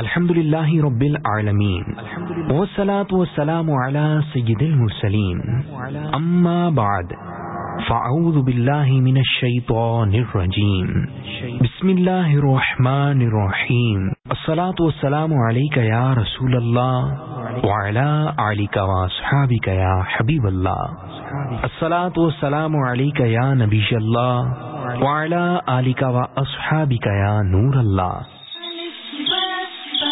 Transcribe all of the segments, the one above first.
الحمد للہ رب العالمین والصلاة والسلام على سید المرسلین اما بعد فاعوذ باللہ من الشیطان الرجیم بسم اللہ الرحمن الرحیم الصلاة والسلام علیکہ یا رسول اللہ وعلا علیکہ واصحابکہ یا حبیب اللہ الصلاة والسلام علیکہ یا نبی اللہ وعلا علیکہ واصحابکہ یا نور اللہ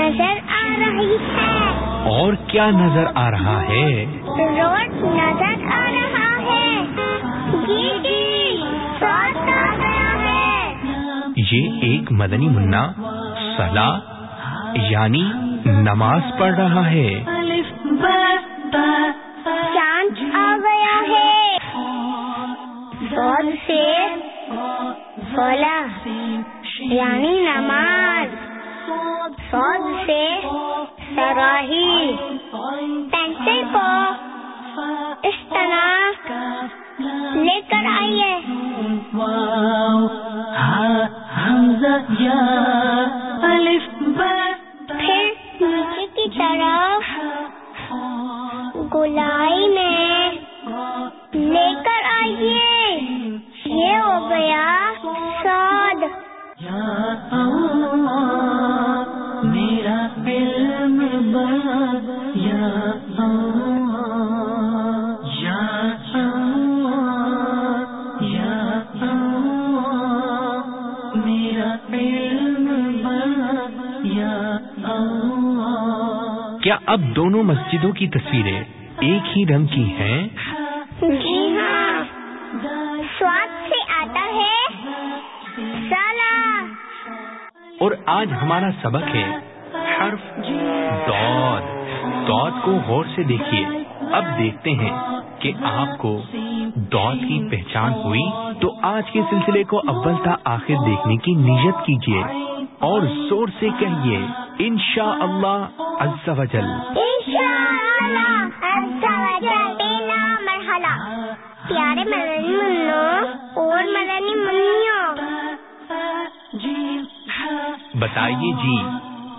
نظر آ رہی ہے۔ اور کیا نظر آ رہا ہے؟ روڈ نظر آ رہا ہے۔ جی جی سوچ آ گیا ہے۔ یہ ایک مدنی منا سلا یعنی نماز پڑھ رہا ہے۔ چاند آ گیا ہے۔ سود سے سولہ یعنی نماز۔ سود سے سراہی پینسل کو اس طرح لے کر آئیے پھر نیچے کی طرف گلائی میں لے کر آئیے۔ یہ ہو گیا سود اب دونوں مسجدوں کی تصویریں ایک ہی رنگ کی ہیں۔ جی ہاں۔ سواد سے آتا ہے۔ سالا اور آج ہمارا سبق ہے۔ حرف۔ دود۔ دود کو غور سے دیکھیے۔ اب دیکھتے ہیں کہ آپ کو دود کی پہچان ہوئی تو آج کے سلسلے کو اول تا آخر دیکھنے کی نیت کیجیے اور زور سے کہیے۔ انشاء اللہ عز و جل پہلا مرحلہ. پیارے مدنی منو اور مدنی منوں بتائیے جی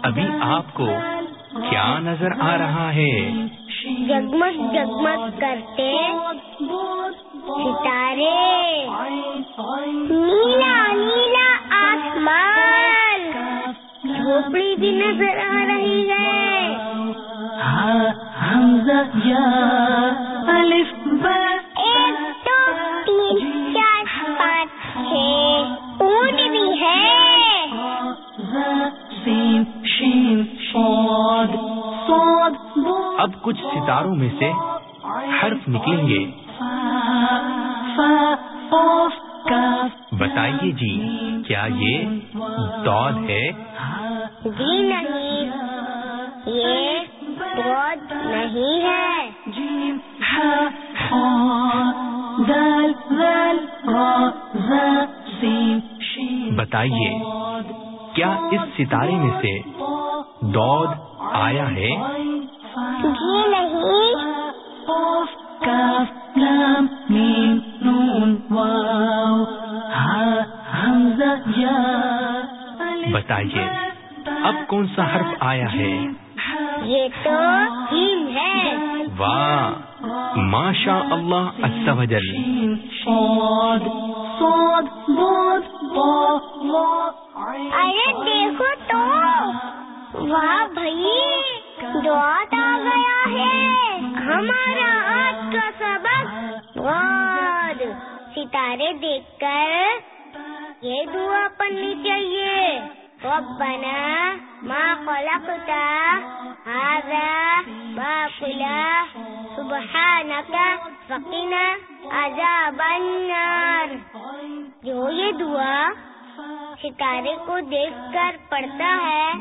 ابھی آپ کو کیا نظر آ رہا ہے؟ جگمگ جگمگ کرتے ستارے. بھی نظر آ رہی ہے۔ حمزہ یا الف با۔ ایک دو تین چار پانچ چھ اونٹ بھی ہے۔ سین شین صاد صاد بود اب کچھ ستاروں میں سے حرف نکلیں گے۔ بتائیے جی کیا یہ دود ہے؟ جی نہیں یہ بہت نہیں ہے۔ بتائیے کیا اس ستارے میں سے دود آیا ہے؟ جی نہیں۔ بتائیے۔ اب کون سا حرف آیا ہے؟ یہ تو ہے۔ واہ ماشاء اللہ بود ارے دیکھو تو۔ واہ بھائی دعات آ گیا ہے۔ ہمارا آج کا سبق ستارے دیکھ کر یہ دعا پڑھنی چاہیے۔ ربنا ما خلقت هذا باطلا. سبحانك فقنا عذاب النار. جو یہ دعا ستارے کو دیکھ کر پڑھتا ہے،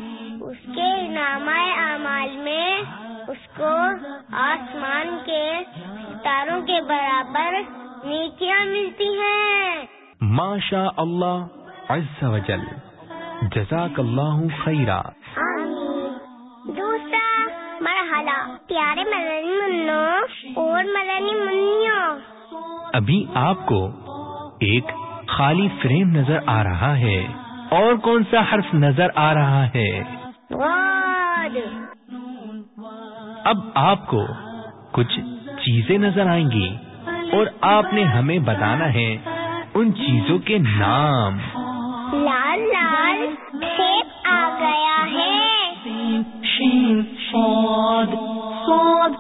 اس کے نام اعمال میں، اس کو آسمان کے ستاروں کے برابر نیکیاں ملتی ہیں۔ ماشا اللہ عز و جل۔ جزاک اللہ خیرہ دوسرا مرحلہ پیارے مدنی منوں اور مدنی منوں ابھی آپ کو ایک خالی فریم نظر آ رہا ہے۔ اور کون سا حرف نظر آ رہا ہے؟ اب آپ کو کچھ چیزیں نظر آئیں گی اور آپ نے ہمیں بتانا ہے ان چیزوں کے نام۔ لال لال کھیت آ گیا ہے سین شین سود سود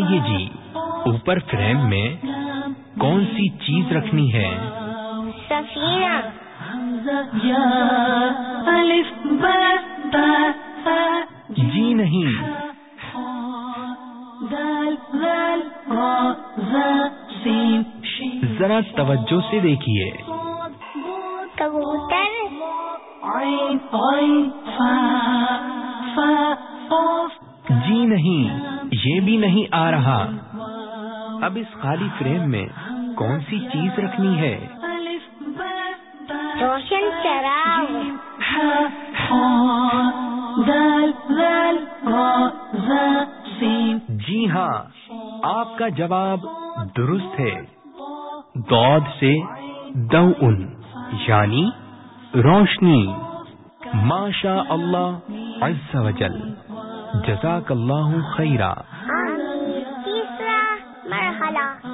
بتائیے جی اوپر فریم میں کون سی چیز رکھنی ہے؟ جی نہیں۔ ذرا توجہ سے دیکھیے۔ کبوتر۔ جی نہیں۔ یہ بھی نہیں آ رہا۔ اب اس خالی فریم میں کون سی چیز رکھنی ہے؟ روشن چراغ جی ہاں آپ کا جواب درست ہے۔ دود سے دو ان یعنی روشنی۔ ماشا اللہ عز و جل۔ جزاک اللہ خیرہ آمین تیسرا مرحلہ۔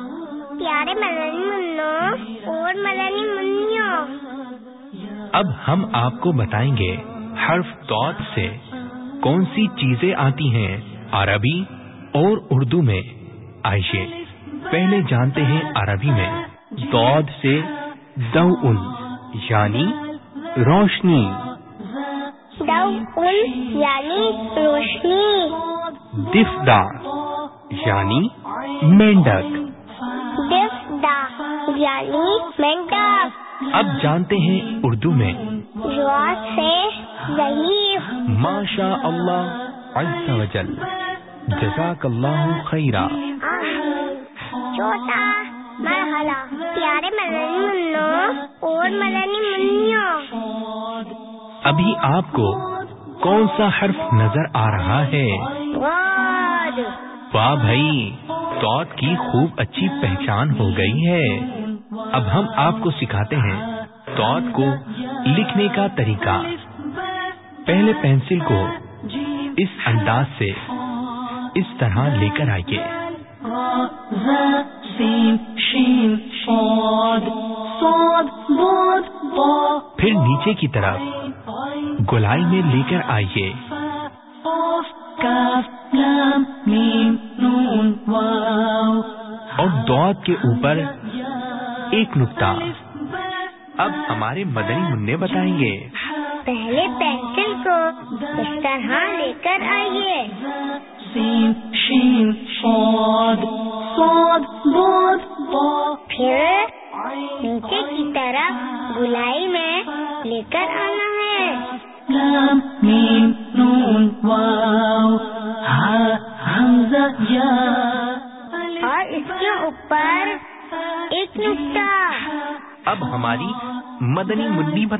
پیارے مدنی منوں اور مدنی منوں اب ہم آپ کو بتائیں گے حرف دود سے کون سی چیزیں آتی ہیں عربی اور اردو میں۔ آئیے پہلے جانتے ہیں عربی میں۔ دود سے دو یعنی روشنی۔ یعنی روشنی دفدا یعنی مینڈک دف دا یعنی مینٹاف اب جانتے ہیں اردو میں رواد سے ضعیف ماشا اللہ عز و جل جزاک اللہ خیرہ چوتھا مرحلہ پیارے مدنی منوں اور مدنی منوں ابھی آپ کو کون سا حرف نظر آ رہا ہے؟ واہ بھائی توت کی خوب اچھی پہچان ہو گئی ہے۔ اب ہم آپ کو سکھاتے ہیں توت کو لکھنے کا طریقہ۔ پہلے پینسل کو اس انداز سے اس طرح لے کر آئیے۔ پھر نیچے کی طرف۔ گلائی میں لے کر آئیے۔ اور دود کے اوپر ایک نقطہ۔ اب ہمارے مدنی منع بتائیں گے پہلے پینسل کو اس طرح لے کر آئیے۔ پھر نیچے کی طرف گلائی میں لے کر آنا ہے۔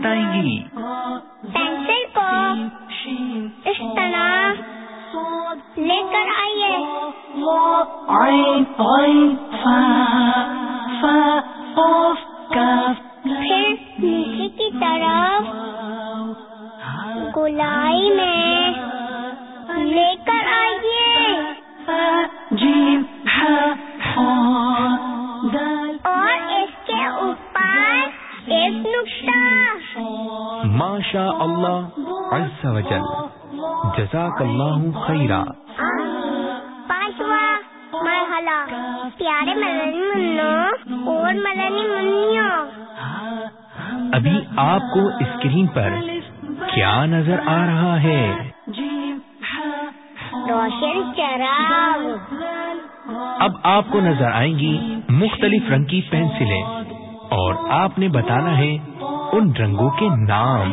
بتائیں گی۔ پینسل کو اس طرح لے کر آئیے۔ پھر نیچے کی طرف گلائی میں ماشا اللہ عز و جل جزاک اللہ خیرہ پانچواں مرحلہ. پیارے مدنی منو اور مدنی منوں ابھی آپ کو اسکرین پر کیا نظر آ رہا ہے؟ روشن چراغ. اب آپ کو نظر آئیں گی مختلف رنگ کی پینسلیں اور آپ نے بتانا ہے ان رنگوں کے نام۔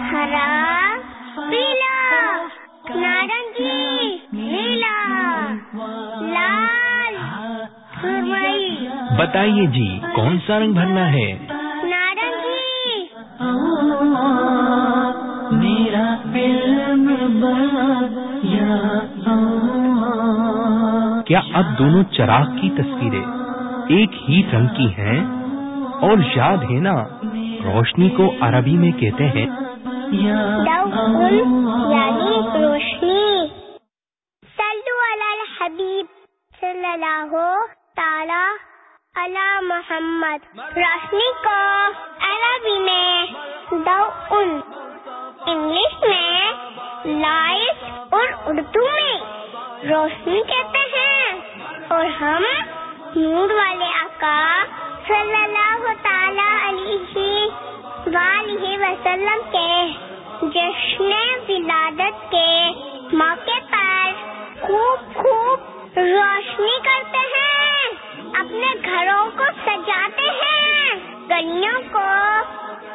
ہرا پیلا نارنگی نیلا لال بتائیے جی کون سا رنگ بھرنا ہے؟ نارنگی۔ میرا کیا اب دونوں چراغ کی تصویریں ایک ہی رنگ کی ہیں؟ اور یاد ہے نا؟ روشنی کو عربی میں کہتے ہیں یعنی روشنی۔ صلو علی الحبیب صلی اللہ تعالی علی محمد۔ روشنی کو عربی میں دوء انگلش میں لائٹ اور اردو میں روشنی کہتے ہیں۔ اور ہم نور والے آقا صلی اللہ تعالی علیہ وآلہ وسلم کے جشن ولادت کے موقع پر خوب خوب روشنی کرتے ہیں، اپنے گھروں کو سجاتے ہیں، گلیوں کو،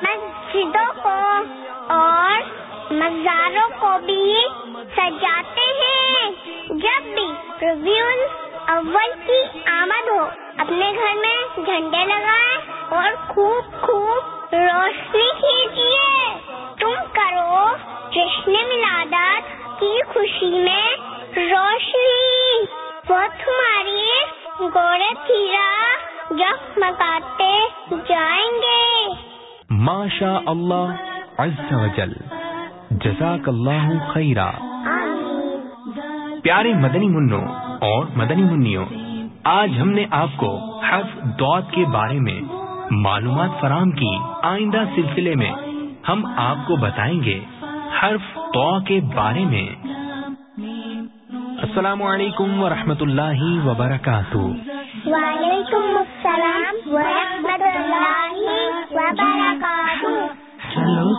مسجدوں کو اور مزاروں کو بھی سجاتے ہیں۔ جب بھی ربیع اول کی آمد ہو اپنے گھر میں جھنڈے لگائیں اور خوب خوب روشنی کھینچیے تم کرو جشن ملادات کی خوشی میں روشنی۔ وہ تمہاری گوڑے تھیرا جگمگاتے جائیں گے۔ ماشا اللہ عز و جل۔ جزاک اللہ خیرہ پیارے مدنی منوں اور مدنی منیوں آج ہم نے آپ کو حرف دعت کے بارے میں معلومات فراہم کی۔ آئندہ سلسلے میں ہم آپ کو بتائیں گے حرف تو کے بارے میں۔ السلام علیکم ورحمۃ اللہ وبرکاتہ۔ وعلیکم السلام ورحمۃ